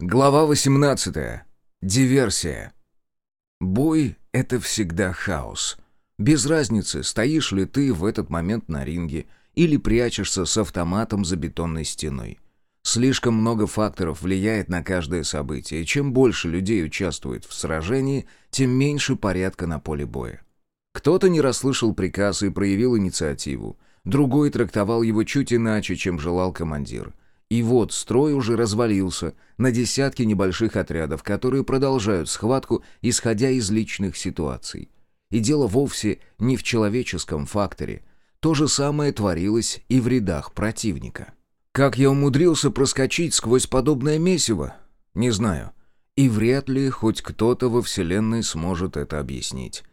Глава 18. Диверсия. Бой — это всегда хаос. Без разницы, стоишь ли ты в этот момент на ринге или прячешься с автоматом за бетонной стеной. Слишком много факторов влияет на каждое событие, чем больше людей участвует в сражении, тем меньше порядка на поле боя. Кто-то не расслышал приказ и проявил инициативу, другой трактовал его чуть иначе, чем желал командир — и вот строй уже развалился на десятки небольших отрядов, которые продолжают схватку, исходя из личных ситуаций. И дело вовсе не в человеческом факторе. То же самое творилось и в рядах противника. Как я умудрился проскочить сквозь подобное месиво? Не знаю. И вряд ли хоть кто-то во Вселенной сможет это объяснить.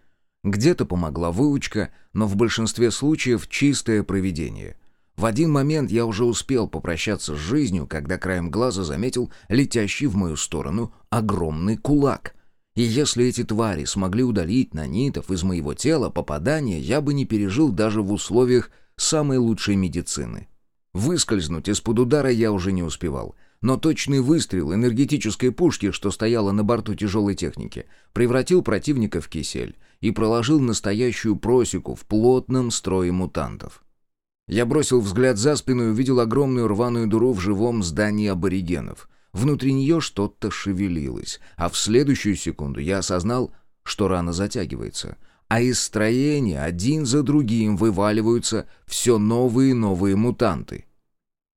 Где-то помогла выучка, но в большинстве случаев чистое провидение — в один момент я уже успел попрощаться с жизнью, когда краем глаза заметил летящий в мою сторону огромный кулак. И если эти твари смогли удалить нанитов из моего тела, попадание я бы не пережил даже в условиях самой лучшей медицины. Выскользнуть из-под удара я уже не успевал. Но точный выстрел энергетической пушки, что стояла на борту тяжелой техники, превратил противника в кисель и проложил настоящую просеку в плотном строе мутантов. Я бросил взгляд за спину и увидел огромную рваную дыру в живом здании аборигенов. Внутри нее что-то шевелилось, а в следующую секунду я осознал, что рана затягивается. А из строения один за другим вываливаются все новые и новые мутанты.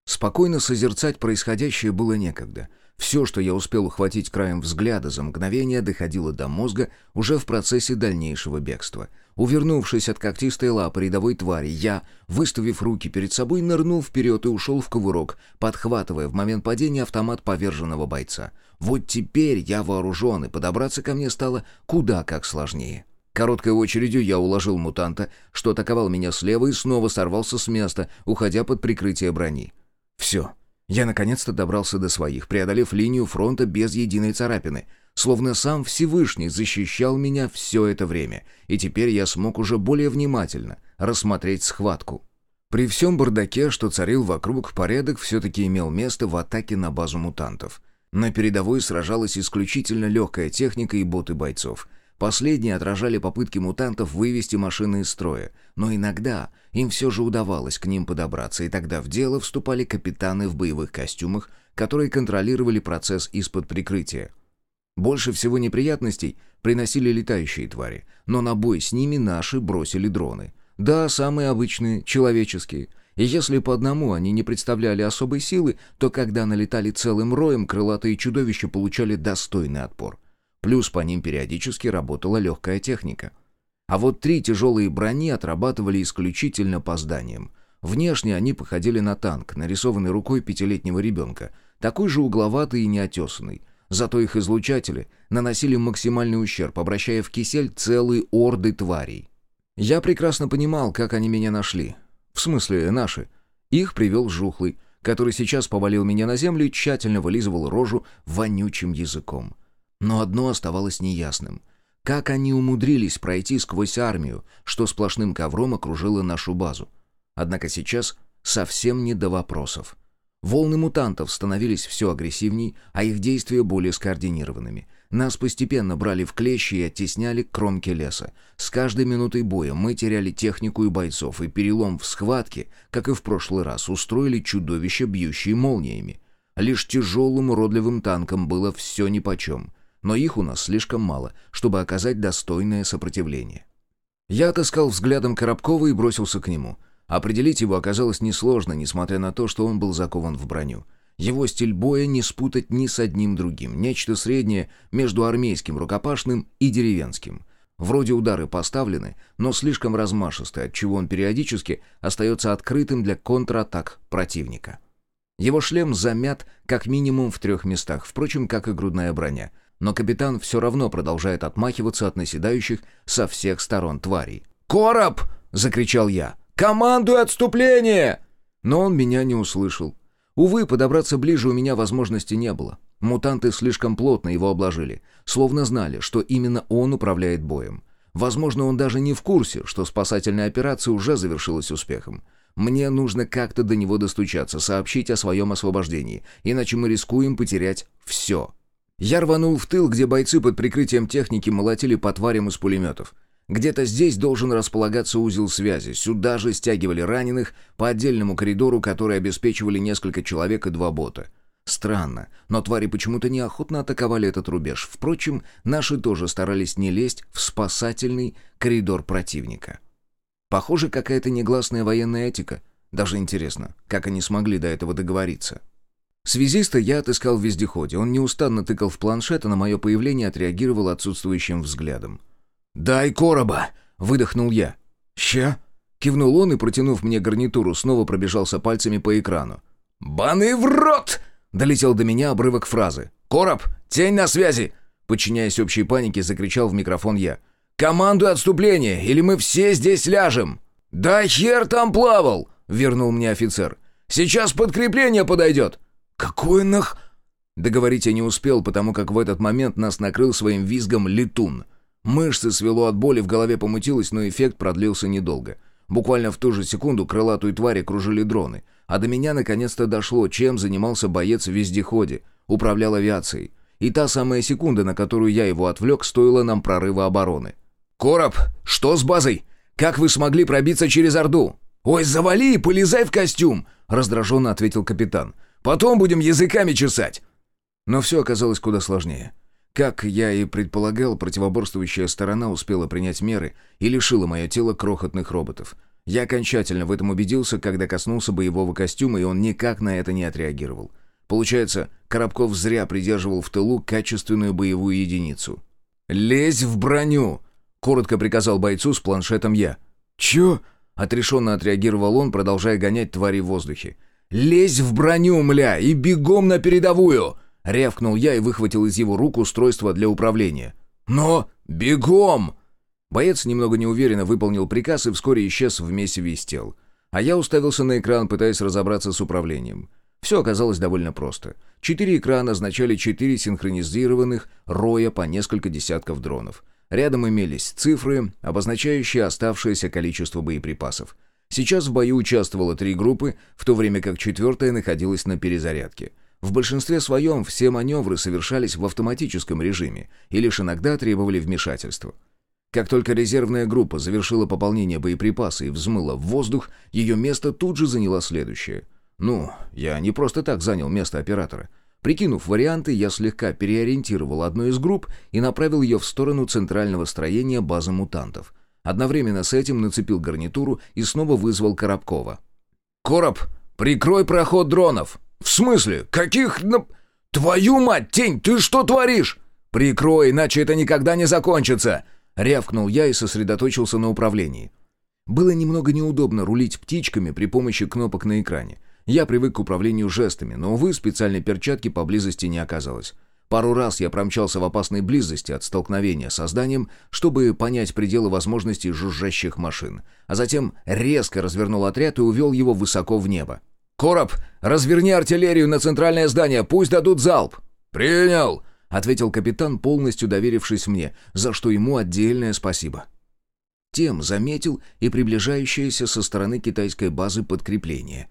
Спокойно созерцать происходящее было некогда. Все, что я успел ухватить краем взгляда за мгновение, доходило до мозга уже в процессе дальнейшего бегства. Увернувшись от когтистой лапы рядовой твари, я, выставив руки перед собой, нырнул вперед и ушел в кувырок, подхватывая в момент падения автомат поверженного бойца. Вот теперь я вооружен, и подобраться ко мне стало куда как сложнее. Короткой очередью я уложил мутанта, что атаковал меня слева, и снова сорвался с места, уходя под прикрытие брони. Все. Я наконец-то добрался до своих, преодолев линию фронта без единой царапины. Словно сам Всевышний защищал меня все это время, и теперь я смог уже более внимательно рассмотреть схватку. При всем бардаке, что царил вокруг, порядок все-таки имел место в атаке на базу мутантов. На передовой сражалась исключительно легкая техника и боты бойцов — Последние отражали попытки мутантов вывести машины из строя, но иногда им все же удавалось к ним подобраться, и тогда в дело вступали капитаны в боевых костюмах, которые контролировали процесс из-под прикрытия. Больше всего неприятностей приносили летающие твари, но на бой с ними наши бросили дроны. Да, самые обычные, человеческие. И если по одному они не представляли особой силы, то когда налетали целым роем, крылатые чудовища получали достойный отпор. Плюс по ним периодически работала легкая техника. А вот три тяжелые брони отрабатывали исключительно по зданиям. Внешне они походили на танк, нарисованный рукой пятилетнего ребенка, такой же угловатый и неотесанный. Зато их излучатели наносили максимальный ущерб, обращая в кисель целые орды тварей. Я прекрасно понимал, как они меня нашли. В смысле, наши. Их привел Жухлый, который сейчас повалил меня на землю и тщательно вылизывал рожу вонючим языком. Но одно оставалось неясным. Как они умудрились пройти сквозь армию, что сплошным ковром окружила нашу базу? Однако сейчас совсем не до вопросов. Волны мутантов становились все агрессивней, а их действия более скоординированными. Нас постепенно брали в клещи и оттесняли к кромке леса. С каждой минутой боя мы теряли технику и бойцов, и перелом в схватке, как и в прошлый раз, устроили чудовища, бьющие молниями. Лишь тяжелым уродливым танкам было все нипочем но их у нас слишком мало, чтобы оказать достойное сопротивление. Я отыскал взглядом Коробкова и бросился к нему. Определить его оказалось несложно, несмотря на то, что он был закован в броню. Его стиль боя не спутать ни с одним другим, нечто среднее между армейским рукопашным и деревенским. Вроде удары поставлены, но слишком размашистые, отчего он периодически остается открытым для контратак противника. Его шлем замят как минимум в трех местах, впрочем, как и грудная броня — но капитан все равно продолжает отмахиваться от наседающих со всех сторон тварей. «Короб!» — закричал я. «Командуй отступление!» Но он меня не услышал. Увы, подобраться ближе у меня возможности не было. Мутанты слишком плотно его обложили, словно знали, что именно он управляет боем. Возможно, он даже не в курсе, что спасательная операция уже завершилась успехом. Мне нужно как-то до него достучаться, сообщить о своем освобождении, иначе мы рискуем потерять все. Я рванул в тыл, где бойцы под прикрытием техники молотили по тварям из пулеметов. Где-то здесь должен располагаться узел связи. Сюда же стягивали раненых по отдельному коридору, который обеспечивали несколько человек и два бота. Странно, но твари почему-то неохотно атаковали этот рубеж. Впрочем, наши тоже старались не лезть в спасательный коридор противника. Похоже, какая-то негласная военная этика. Даже интересно, как они смогли до этого договориться. Связиста я отыскал в вездеходе. Он неустанно тыкал в планшет, а на мое появление отреагировал отсутствующим взглядом. «Дай короба!» — выдохнул я. «Ща!» — кивнул он и, протянув мне гарнитуру, снова пробежался пальцами по экрану. «Баны в рот!» Долетел до меня обрывок фразы. «Короб! Тень на связи!» Подчиняясь общей панике, закричал в микрофон я. «Командуй отступление, или мы все здесь ляжем!» «Да хер там плавал!» — вернул мне офицер. «Сейчас подкрепление подойдет!» «Какое нах...» Договорить я не успел, потому как в этот момент нас накрыл своим визгом летун. Мышцы свело от боли, в голове помутилось, но эффект продлился недолго. Буквально в ту же секунду крылатую тварь кружили дроны. А до меня наконец-то дошло, чем занимался боец в вездеходе. Управлял авиацией. И та самая секунда, на которую я его отвлек, стоила нам прорыва обороны. «Короб, что с базой? Как вы смогли пробиться через Орду?» «Ой, завали и полезай в костюм!» — раздраженно ответил капитан. «Потом будем языками чесать!» Но все оказалось куда сложнее. Как я и предполагал, противоборствующая сторона успела принять меры и лишила мое тело крохотных роботов. Я окончательно в этом убедился, когда коснулся боевого костюма, и он никак на это не отреагировал. Получается, Коробков зря придерживал в тылу качественную боевую единицу. «Лезь в броню!» — коротко приказал бойцу с планшетом я. «Чё?» — отрешенно отреагировал он, продолжая гонять твари в воздухе. «Лезь в броню, мля, и бегом на передовую!» Рявкнул я и выхватил из его рук устройство для управления. «Но! Бегом!» Боец немного неуверенно выполнил приказ и вскоре исчез в месиве из. А я уставился на экран, пытаясь разобраться с управлением. Все оказалось довольно просто. Четыре экрана означали четыре синхронизированных роя по несколько десятков дронов. Рядом имелись цифры, обозначающие оставшееся количество боеприпасов. Сейчас в бою участвовало три группы, в то время как четвертая находилась на перезарядке. В большинстве своем все маневры совершались в автоматическом режиме и лишь иногда требовали вмешательства. Как только резервная группа завершила пополнение боеприпаса и взмыла в воздух, ее место тут же заняла следующее. Ну, я не просто так занял место оператора. Прикинув варианты, я слегка переориентировал одну из групп и направил ее в сторону центрального строения базы мутантов. Одновременно с этим нацепил гарнитуру и снова вызвал Коробкова. «Короб, прикрой проход дронов!» «В смысле? Каких... Твою мать, Тень, ты что творишь?» «Прикрой, иначе это никогда не закончится!» Рявкнул я и сосредоточился на управлении. Было немного неудобно рулить птичками при помощи кнопок на экране. Я привык к управлению жестами, но, увы, специальной перчатки поблизости не оказалось. Пару раз я промчался в опасной близости от столкновения со зданием, чтобы понять пределы возможностей жужжащих машин, а затем резко развернул отряд и увел его высоко в небо. «Короб, разверни артиллерию на центральное здание, пусть дадут залп!» «Принял!» — ответил капитан, полностью доверившись мне, за что ему отдельное спасибо. Тем заметил и приближающееся со стороны китайской базы подкрепление.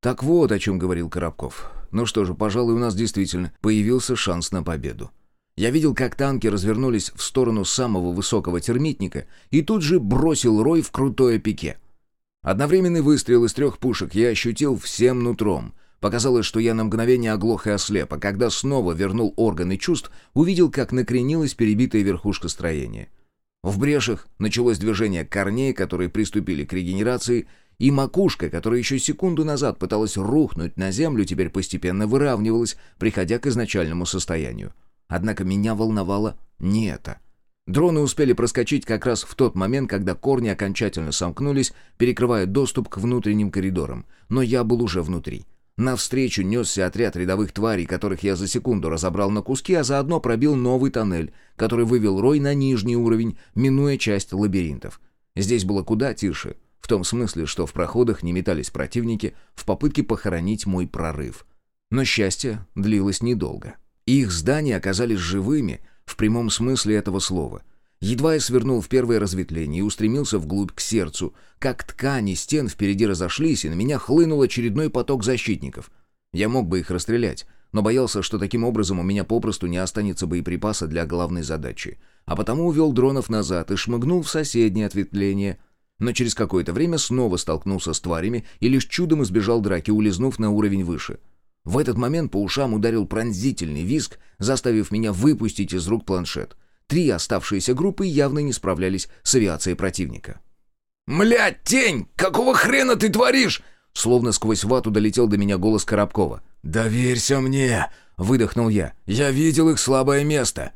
Так вот, о чем говорил Коробков. Ну что же, пожалуй, у нас действительно появился шанс на победу. Я видел, как танки развернулись в сторону самого высокого термитника и тут же бросил рой в крутое пике — Одновременный выстрел из трех пушек я ощутил всем нутром. Показалось, что я на мгновение оглох и ослеп, а когда снова вернул органы чувств, увидел, как накренилась перебитая верхушка строения. В брешах началось движение корней, которые приступили к регенерации, и макушка, которая еще секунду назад пыталась рухнуть на землю, теперь постепенно выравнивалась, приходя к изначальному состоянию. Однако меня волновало не это — Дроны успели проскочить как раз в тот момент, когда корни окончательно сомкнулись, перекрывая доступ к внутренним коридорам. Но я был уже внутри. Навстречу несся отряд рядовых тварей, которых я за секунду разобрал на куски, а заодно пробил новый тоннель, который вывел Рой на нижний уровень, минуя часть лабиринтов. Здесь было куда тише, в том смысле, что в проходах не метались противники в попытке похоронить мой прорыв. Но счастье длилось недолго. Их здания оказались живыми, в прямом смысле этого слова. Едва я свернул в первое разветвление и устремился вглубь к сердцу, как ткани стен впереди разошлись, и на меня хлынул очередной поток защитников. Я мог бы их расстрелять, но боялся, что таким образом у меня попросту не останется боеприпаса для главной задачи. А потому увел дронов назад и шмыгнул в соседнее ответвление. Но через какое-то время снова столкнулся с тварями и лишь чудом избежал драки, улизнув на уровень выше. В этот момент по ушам ударил пронзительный визг, заставив меня выпустить из рук планшет. Три оставшиеся группы явно не справлялись с авиацией противника. «Млядь, тень! Какого хрена ты творишь?» Словно сквозь вату долетел до меня голос Коробкова. «Доверься мне!» — выдохнул я. «Я видел их слабое место!»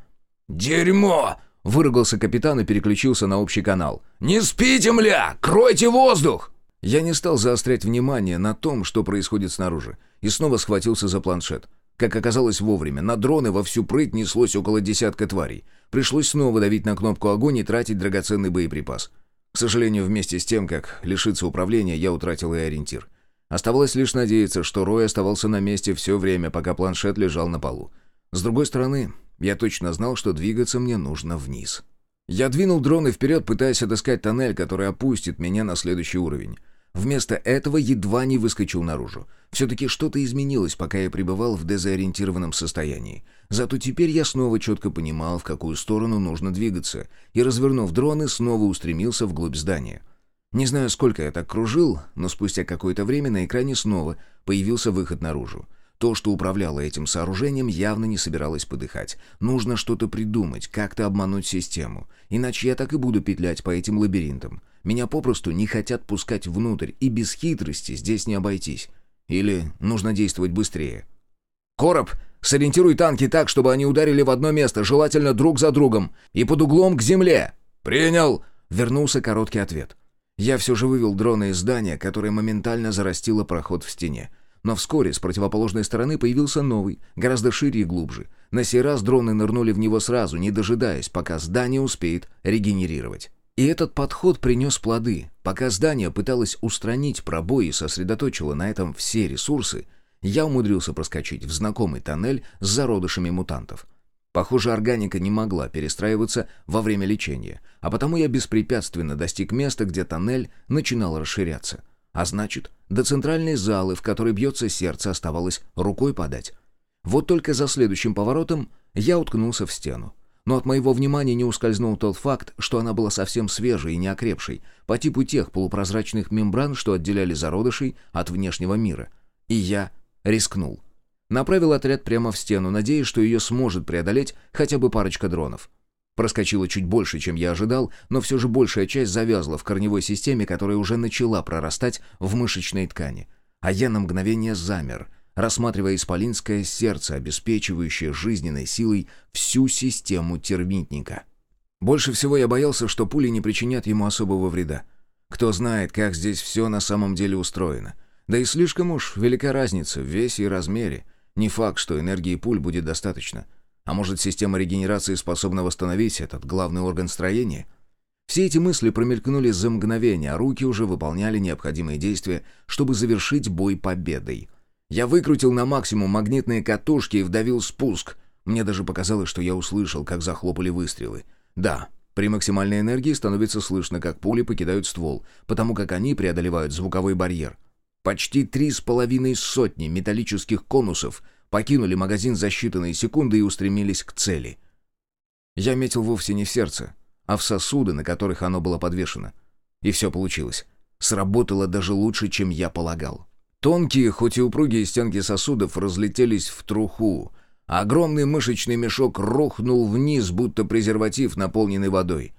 «Дерьмо!» — выругался капитан и переключился на общий канал. «Не спите, мля! Кройте воздух!» Я не стал заострять внимание на том, что происходит снаружи, и снова схватился за планшет. Как оказалось вовремя, на дроны во всю прыть неслось около десятка тварей. Пришлось снова давить на кнопку огонь и тратить драгоценный боеприпас. К сожалению, вместе с тем, как лишиться управления, я утратил и ориентир. Оставалось лишь надеяться, что Рой оставался на месте все время, пока планшет лежал на полу. С другой стороны, я точно знал, что двигаться мне нужно вниз. Я двинул дроны вперед, пытаясь отыскать тоннель, который опустит меня на следующий уровень. Вместо этого едва не выскочил наружу. Все-таки что-то изменилось, пока я пребывал в дезориентированном состоянии. Зато теперь я снова четко понимал, в какую сторону нужно двигаться, и, развернув дроны, снова устремился вглубь здания. Не знаю, сколько я так кружил, но спустя какое-то время на экране снова появился выход наружу. То, что управляло этим сооружением, явно не собиралось подыхать. Нужно что-то придумать, как-то обмануть систему. Иначе я так и буду петлять по этим лабиринтам. Меня попросту не хотят пускать внутрь, и без хитрости здесь не обойтись. Или нужно действовать быстрее. «Короб, сориентируй танки так, чтобы они ударили в одно место, желательно друг за другом, и под углом к земле!» «Принял!» — вернулся короткий ответ. Я все же вывел дрона из здания, которое моментально зарастило проход в стене. Но вскоре с противоположной стороны появился новый, гораздо шире и глубже. На сей раз дроны нырнули в него сразу, не дожидаясь, пока здание успеет регенерировать. И этот подход принес плоды. Пока здание пыталось устранить пробой и сосредоточило на этом все ресурсы, я умудрился проскочить в знакомый тоннель с зародышами мутантов. Похоже, органика не могла перестраиваться во время лечения, а потому я беспрепятственно достиг места, где тоннель начинал расширяться. А значит, до центральной залы, в которой бьется сердце, оставалось рукой подать. Вот только за следующим поворотом я уткнулся в стену но от моего внимания не ускользнул тот факт, что она была совсем свежей и неокрепшей, по типу тех полупрозрачных мембран, что отделяли зародышей от внешнего мира. И я рискнул. Направил отряд прямо в стену, надеясь, что ее сможет преодолеть хотя бы парочка дронов. Проскочило чуть больше, чем я ожидал, но все же большая часть завязла в корневой системе, которая уже начала прорастать в мышечной ткани. А я на мгновение замер, рассматривая исполинское сердце, обеспечивающее жизненной силой всю систему термитника. Больше всего я боялся, что пули не причинят ему особого вреда. Кто знает, как здесь все на самом деле устроено. Да и слишком уж велика разница в весе и размере. Не факт, что энергии пуль будет достаточно. А может, система регенерации способна восстановить этот главный орган строения? Все эти мысли промелькнули за мгновение, а руки уже выполняли необходимые действия, чтобы завершить бой победой. Я выкрутил на максимум магнитные катушки и вдавил спуск. Мне даже показалось, что я услышал, как захлопали выстрелы. Да, при максимальной энергии становится слышно, как пули покидают ствол, потому как они преодолевают звуковой барьер. Почти три с половиной сотни металлических конусов покинули магазин за считанные секунды и устремились к цели. Я метил вовсе не в сердце, а в сосуды, на которых оно было подвешено. И все получилось. Сработало даже лучше, чем я полагал. Тонкие, хоть и упругие стенки сосудов разлетелись в труху, а огромный мышечный мешок рухнул вниз, будто презерватив, наполненный водой.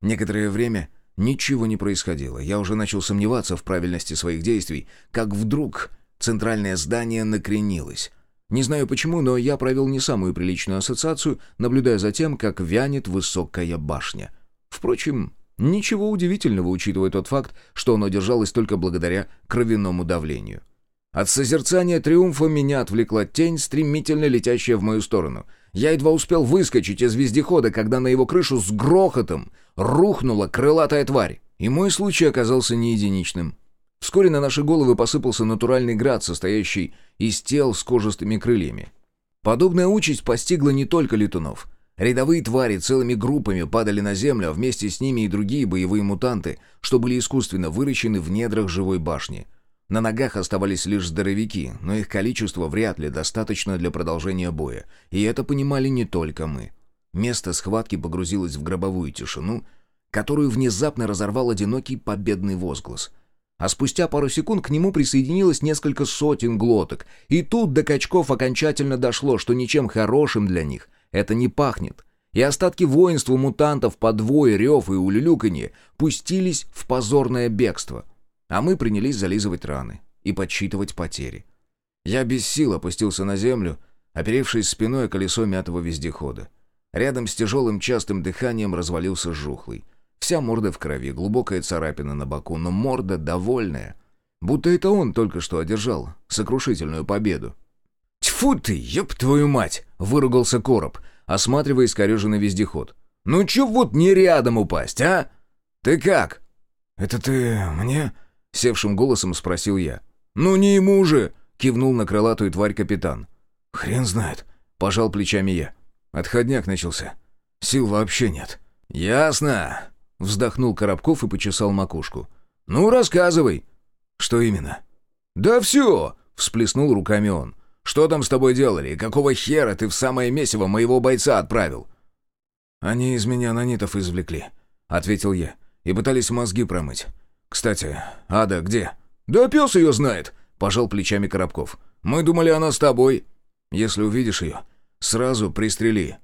Некоторое время ничего не происходило. Я уже начал сомневаться в правильности своих действий, как вдруг центральное здание накренилось. Не знаю почему, но я провел не самую приличную ассоциацию, наблюдая за тем, как вянет высокая башня. Впрочем, ничего удивительного, учитывая тот факт, что оно держалось только благодаря кровяному давлению. От созерцания триумфа меня отвлекла тень, стремительно летящая в мою сторону. Я едва успел выскочить из вездехода, когда на его крышу с грохотом рухнула крылатая тварь. И мой случай оказался не единичным. Вскоре на наши головы посыпался натуральный град, состоящий из тел с кожистыми крыльями. Подобная участь постигла не только летунов. Рядовые твари целыми группами падали на землю, а вместе с ними и другие боевые мутанты, что были искусственно выращены в недрах живой башни — На ногах оставались лишь здоровяки, но их количество вряд ли достаточно для продолжения боя, и это понимали не только мы. Место схватки погрузилось в гробовую тишину, которую внезапно разорвал одинокий победный возглас. А спустя пару секунд к нему присоединилось несколько сотен глоток, и тут до качков окончательно дошло, что ничем хорошим для них это не пахнет. И остатки воинства мутантов по двое, рев и улюлюканье пустились в позорное бегство. А мы принялись зализывать раны и подсчитывать потери. Я без сил опустился на землю, оперевшись спиной о колесо мятого вездехода. Рядом с тяжелым частым дыханием развалился жухлый. Вся морда в крови, глубокая царапина на боку, но морда довольная. Будто это он только что одержал сокрушительную победу. «Тьфу ты, ёб твою мать!» — выругался Короб, осматривая искореженный вездеход. «Ну чё вот не рядом упасть, а? Ты как?» «Это ты мне?» — севшим голосом спросил я. «Ну не ему же!» — кивнул на крылатую тварь капитан. «Хрен знает», — пожал плечами я. Отходняк начался. Сил вообще нет. «Ясно!» — вздохнул Коробков и почесал макушку. «Ну, рассказывай!» «Что именно?» «Да все!» — всплеснул руками он. «Что там с тобой делали? Какого хера ты в самое месиво моего бойца отправил?» «Они из меня нанитов извлекли», — ответил я, — «и пытались мозги промыть. Кстати, Ада где?» «Да пес ее знает!» — пожал плечами Коробков. «Мы думали, она с тобой». «Если увидишь ее, Сразу пристрели».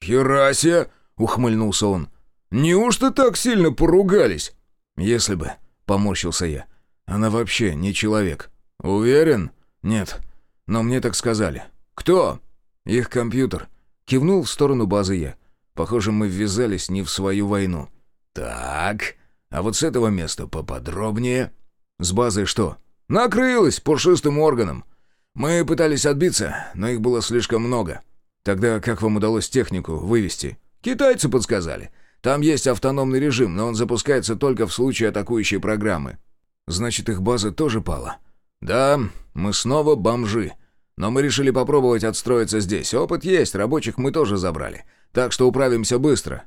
«Херася!» — ухмыльнулся он. «Неужто так сильно поругались?» «Если бы», — поморщился я. «Она вообще не человек». «Уверен?» «Нет. Но мне так сказали». «Кто?» «Их компьютер». Кивнул в сторону базы я. Похоже, мы ввязались не в свою войну. «Так, а вот с этого места поподробнее». «С базой что?» «Накрылась пушистым органом. Мы пытались отбиться, но их было слишком много. Тогда как вам удалось технику вывести? Китайцы подсказали. Там есть автономный режим, но он запускается только в случае атакующей программы. Значит, их база тоже пала? Да, мы снова бомжи. Но мы решили попробовать отстроиться здесь. Опыт есть, рабочих мы тоже забрали. Так что управимся быстро.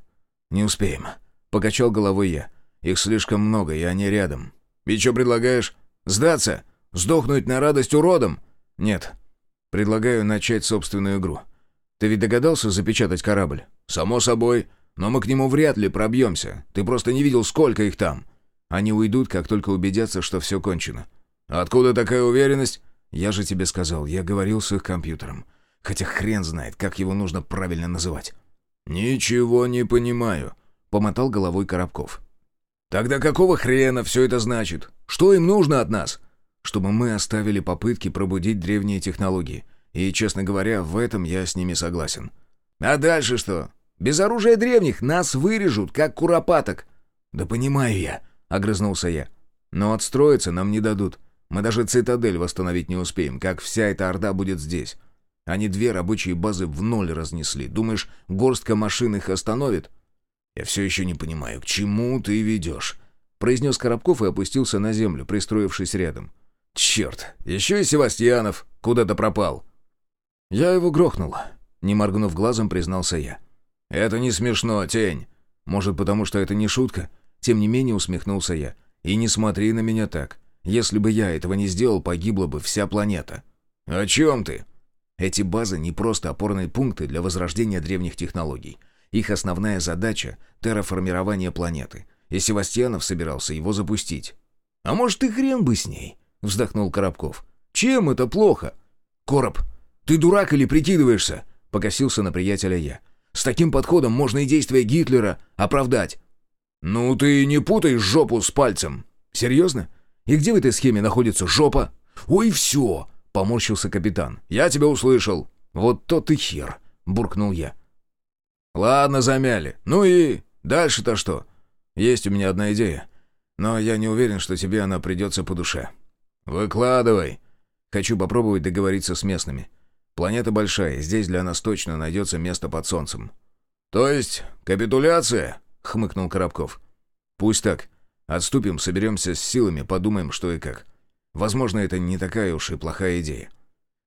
Не успеем. Покачал головой я. Их слишком много, и они рядом. И что предлагаешь? Сдаться? Сдохнуть на радость уродом? «Нет. Предлагаю начать собственную игру. Ты ведь догадался запечатать корабль?» «Само собой. Но мы к нему вряд ли пробьемся. Ты просто не видел, сколько их там». «Они уйдут, как только убедятся, что все кончено». «Откуда такая уверенность?» «Я же тебе сказал, я говорил с их компьютером. Хотя хрен знает, как его нужно правильно называть». «Ничего не понимаю», — помотал головой Коробков. «Тогда какого хрена все это значит? Что им нужно от нас?» чтобы мы оставили попытки пробудить древние технологии. И, честно говоря, в этом я с ними согласен. А дальше что? Без оружия древних нас вырежут, как куропаток. Да понимаю я, огрызнулся я. Но отстроиться нам не дадут. Мы даже цитадель восстановить не успеем, как вся эта орда будет здесь. Они две рабочие базы в ноль разнесли. Думаешь, горстка машин их остановит? Я все еще не понимаю, к чему ты ведешь? Произнес Коробков и опустился на землю, пристроившись рядом. «Черт, еще и Севастьянов куда-то пропал». «Я его грохнул», — не моргнув глазом, признался я. «Это не смешно, тень». «Может, потому что это не шутка?» Тем не менее усмехнулся я. «И не смотри на меня так. Если бы я этого не сделал, погибла бы вся планета». «О чем ты?» Эти базы не просто опорные пункты для возрождения древних технологий. Их основная задача — терраформирование планеты. И Севастьянов собирался его запустить. «А может, и хрен бы с ней?» — вздохнул Коробков. «Чем это плохо?» «Короб, ты дурак или прикидываешься?» — покосился на приятеля я. «С таким подходом можно и действия Гитлера оправдать». «Ну ты не путай жопу с пальцем». «Серьезно? И где в этой схеме находится жопа?» «Ой, все!» — поморщился капитан. «Я тебя услышал». «Вот тот и хер!» — буркнул я. «Ладно, замяли. Ну и дальше-то что?» «Есть у меня одна идея, но я не уверен, что тебе она придется по душе». «Выкладывай!» «Хочу попробовать договориться с местными. Планета большая, здесь для нас точно найдется место под солнцем». «То есть капитуляция?» — хмыкнул Коробков. «Пусть так. Отступим, соберемся с силами, подумаем, что и как. Возможно, это не такая уж и плохая идея.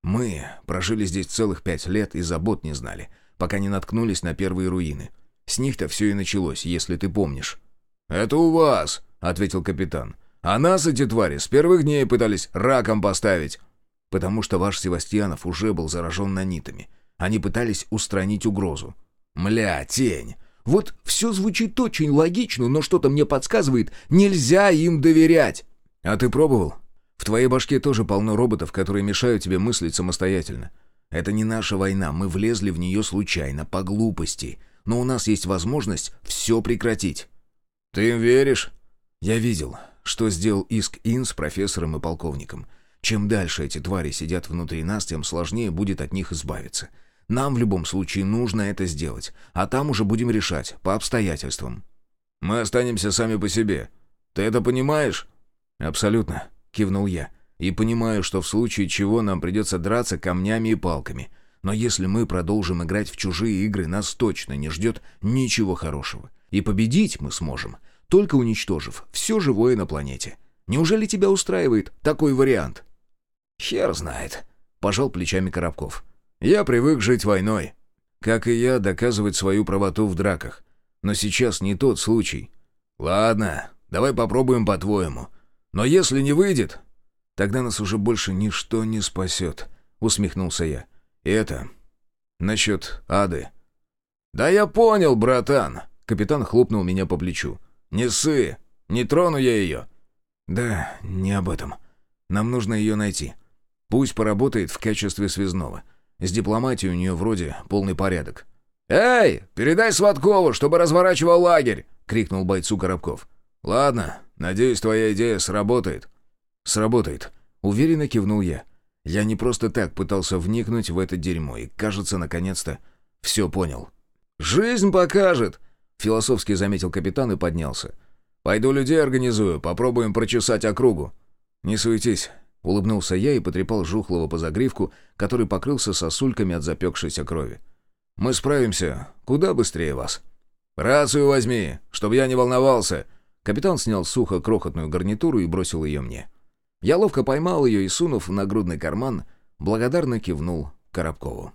Мы прожили здесь целых пять лет и забот не знали, пока не наткнулись на первые руины. С них-то все и началось, если ты помнишь». «Это у вас», — ответил капитан. А нас эти твари с первых дней пытались раком поставить». «Потому что ваш Севастьянов уже был заражен нанитами. Они пытались устранить угрозу». «Мля, тень! Вот все звучит очень логично, но что-то мне подсказывает, нельзя им доверять». «А ты пробовал? В твоей башке тоже полно роботов, которые мешают тебе мыслить самостоятельно. Это не наша война, мы влезли в нее случайно, по глупости. Но у нас есть возможность все прекратить». «Ты им веришь?» «Я видел, что сделал Иск Ин с профессором и полковником. Чем дальше эти твари сидят внутри нас, тем сложнее будет от них избавиться. Нам в любом случае нужно это сделать, а там уже будем решать, по обстоятельствам». «Мы останемся сами по себе. Ты это понимаешь?» «Абсолютно», — кивнул я. «И понимаю, что в случае чего нам придется драться камнями и палками. Но если мы продолжим играть в чужие игры, нас точно не ждет ничего хорошего. И победить мы сможем, только уничтожив все живое на планете. Неужели тебя устраивает такой вариант?» «Хер знает», — пожал плечами Коробков. «Я привык жить войной». «Как и я, доказывать свою правоту в драках. Но сейчас не тот случай». «Ладно, давай попробуем по-твоему. Но если не выйдет...» «Тогда нас уже больше ничто не спасет», — усмехнулся я. «И это... насчет ады». «Да я понял, братан!» — капитан хлопнул меня по плечу. «Не ссы! Не трону я ее!» «Да, не об этом. Нам нужно ее найти. Пусть поработает в качестве связного. С дипломатией у нее вроде полный порядок». «Эй, передай Сваткову, чтобы разворачивал лагерь!» — крикнул бойцу Коробков. «Ладно, надеюсь, твоя идея сработает». «Сработает», — уверенно кивнул я. Я не просто так пытался вникнуть в это дерьмо и, кажется, наконец-то все понял. «Жизнь покажет», — философски заметил капитан и поднялся. «Пойду людей организую, попробуем прочесать округу». «Не суетись», — улыбнулся я и потрепал Жухлова по загривку, который покрылся сосульками от запекшейся крови. «Мы справимся куда быстрее вас». «Рацию возьми, чтобы я не волновался», Капитан снял сухо крохотную гарнитуру и бросил ее мне. Я ловко поймал ее и, сунув в нагрудный карман, благодарно кивнул Коробкову.